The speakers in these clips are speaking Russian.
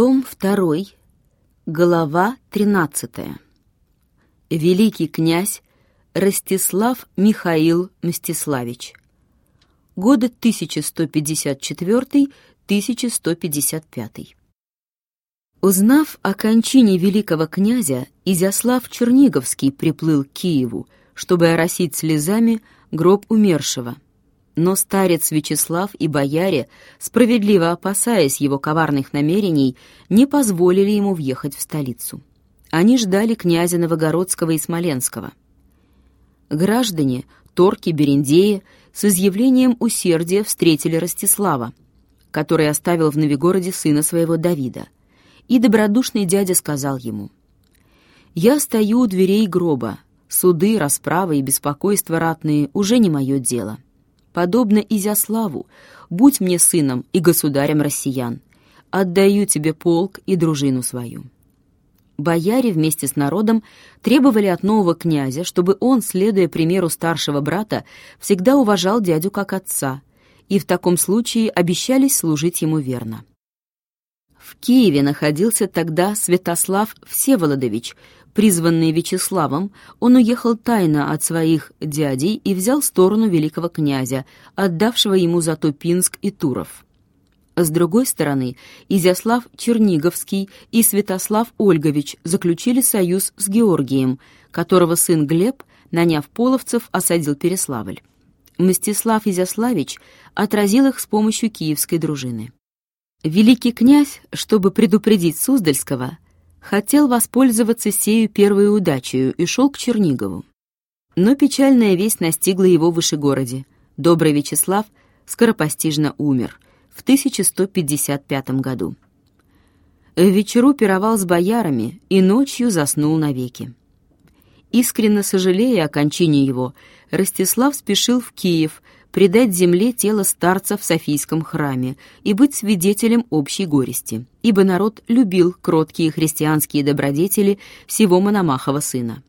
Том 2, глава 13. Великий князь Ростислав Михаил Мстиславич. Годы 1154-1155. Узнав о кончине великого князя, Изяслав Черниговский приплыл к Киеву, чтобы оросить слезами гроб умершего – но старец Вячеслав и бояре, справедливо опасаясь его коварных намерений, не позволили ему въехать в столицу. Они ждали князя Новогородского и Смоленского. Граждане, торки, берендеи с изъявлением усердия встретили Ростислава, который оставил в Новигороде сына своего Давида. И добродушный дядя сказал ему, «Я стою у дверей гроба, суды, расправы и беспокойства ратные уже не мое дело» подобно Изяславу, будь мне сыном и государем россиян. Отдаю тебе полк и дружину свою». Бояре вместе с народом требовали от нового князя, чтобы он, следуя примеру старшего брата, всегда уважал дядю как отца, и в таком случае обещались служить ему верно. В Киеве находился тогда Святослав Всеволодович, Призванный Вячеславом, он уехал тайно от своих дядей и взял сторону великого князя, отдавшего ему зато Пинск и Туров. С другой стороны, Изяслав Черниговский и Святослав Ольгович заключили союз с Георгием, которого сын Глеб, наняв половцев, осадил Переславль. Мстислав Изяславич отразил их с помощью киевской дружины. Великий князь, чтобы предупредить Суздальского, хотел воспользоваться сею первой удачей и шел к Чернигову. Но печальная весть настигла его в Вышегороде. Добрый Вячеслав скоропостижно умер в 1155 году. В вечеру пировал с боярами и ночью заснул навеки. Искренне сожалея о кончине его, Ростислав спешил в Киев предать земле тело старца в Софийском храме и быть свидетелем общей горести, ибо народ любил кроткие христианские добродетели всего Мономахова сына.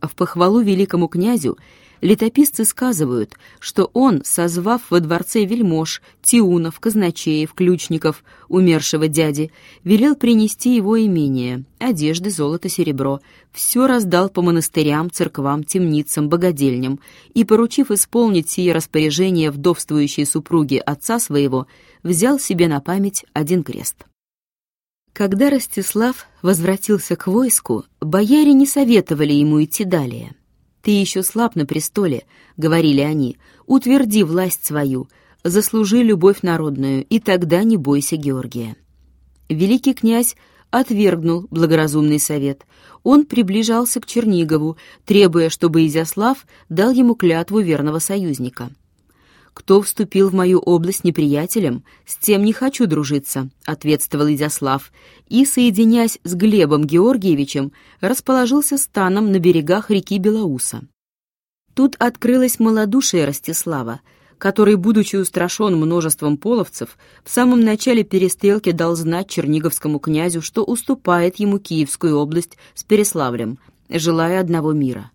В похвалу великому князю Летописцы сказывают, что он, созвав во дворце вельмож, тиунов, казначеев, ключников, умершего дяди, велел принести его имение, одежды, золото, серебро, все раздал по монастырям, церквам, темницам, богадельням, и, поручив исполнить сие распоряжение вдовствующей супруги отца своего, взял себе на память один крест. Когда Ростислав возвратился к войску, бояре не советовали ему идти далее. «Ты еще слаб на престоле», — говорили они, — «утверди власть свою, заслужи любовь народную, и тогда не бойся Георгия». Великий князь отвергнул благоразумный совет. Он приближался к Чернигову, требуя, чтобы Изяслав дал ему клятву верного союзника. «Кто вступил в мою область неприятелем, с тем не хочу дружиться», — ответствовал Изяслав, и, соединяясь с Глебом Георгиевичем, расположился станом на берегах реки Белоуса. Тут открылось малодушие Ростислава, который, будучи устрашен множеством половцев, в самом начале перестрелки дал знать черниговскому князю, что уступает ему Киевскую область с Переславлем, желая одного мира.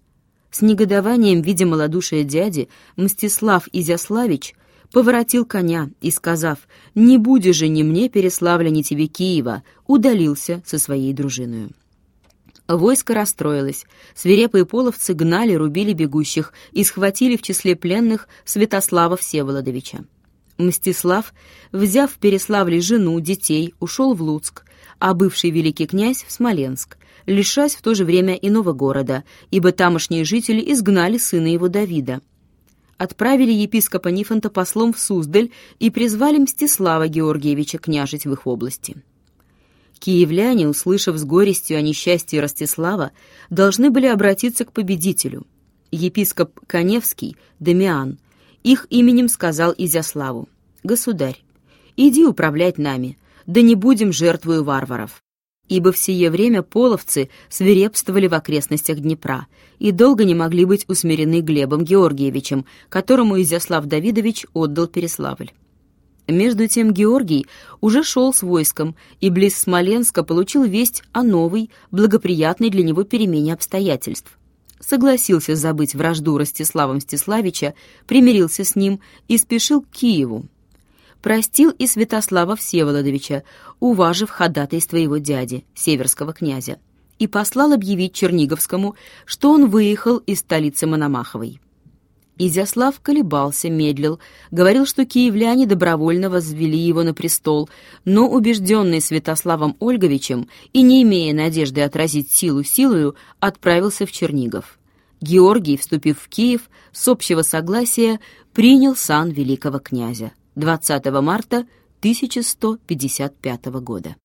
С негодованием, видя малодушие дяди, Мстислав Изяславич поворотил коня и, сказав «Не буди же ни мне, Переславля, ни тебе Киева», удалился со своей дружиною. Войско расстроилось. Свирепые половцы гнали, рубили бегущих и схватили в числе пленных Святослава Всеволодовича. Мстислав, взяв в Переславле жену, детей, ушел в Луцк, а бывший великий князь — в Смоленск, лишась в то же время иного города, ибо тамошние жители изгнали сына его Давида. Отправили епископа Нифонта послом в Суздаль и призвали Мстислава Георгиевича княжить в их области. Киевляне, услышав с горестью о несчастье Ростислава, должны были обратиться к победителю. Епископ Коневский, Дамиан, их именем сказал Изяславу, «Государь, иди управлять нами, да не будем жертвою варваров» ибо в сие время половцы свирепствовали в окрестностях Днепра и долго не могли быть усмирены Глебом Георгиевичем, которому Изяслав Давидович отдал Переславль. Между тем Георгий уже шел с войском и близ Смоленска получил весть о новой, благоприятной для него перемене обстоятельств. Согласился забыть вражду Ростислава Мстиславича, примирился с ним и спешил к Киеву. Простил и Святослава Всеволодовича, уважив ходатайство его дяди, северского князя, и послал объявить Черниговскому, что он выехал из столицы Мономаховой. Изяслав колебался, медлил, говорил, что киевляне добровольно возвели его на престол, но, убежденный Святославом Ольговичем и не имея надежды отразить силу силою, отправился в Чернигов. Георгий, вступив в Киев, с общего согласия принял сан великого князя 20 марта 1155 года.